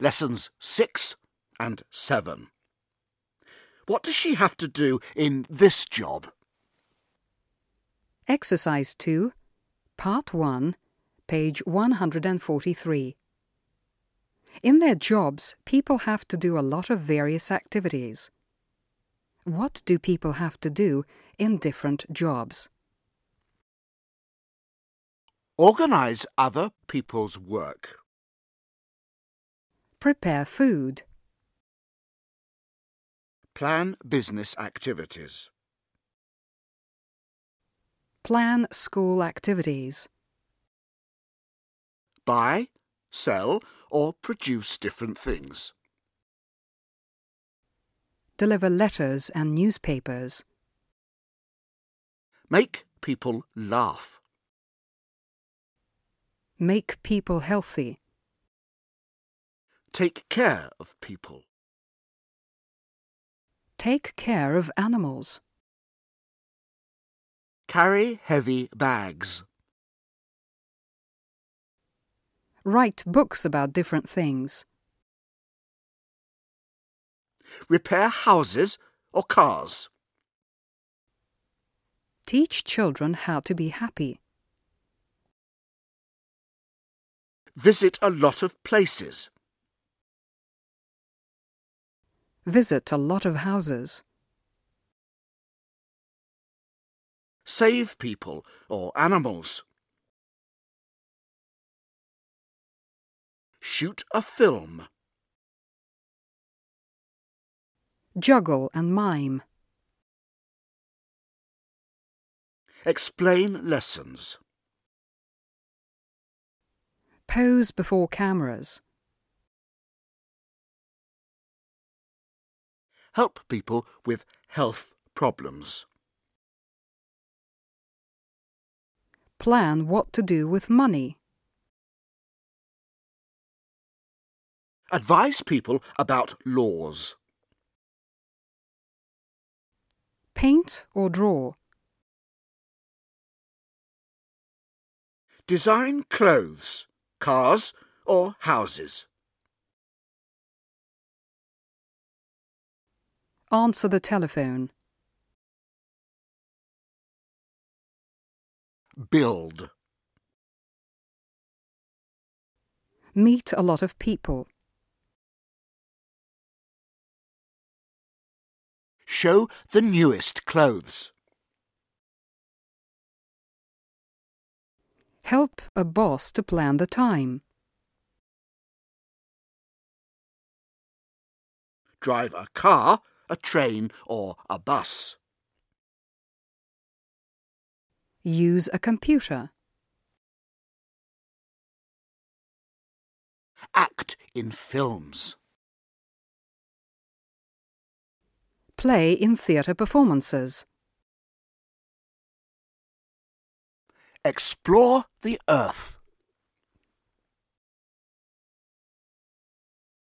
Lessons 6 and 7. What does she have to do in this job? Exercise 2, Part 1, page 143. In their jobs, people have to do a lot of various activities. What do people have to do in different jobs? Organize other people's work. Prepare food. Plan business activities. Plan school activities. Buy, sell, or produce different things. Deliver letters and newspapers. Make people laugh. Make people healthy. Take care of people. Take care of animals. Carry heavy bags. Write books about different things. Repair houses or cars. Teach children how to be happy. Visit a lot of places. Visit a lot of houses. Save people or animals. Shoot a film. Juggle and mime. Explain lessons. Pose before cameras. Help people with health problems. Plan what to do with money. Advise people about laws. Paint or draw. Design clothes, cars, or houses. Answer the telephone. Build. Meet a lot of people. Show the newest clothes. Help a boss to plan the time. Drive a car, a train, or a bus. Use a computer. Act in films. Play in theatre performances. Explore the earth.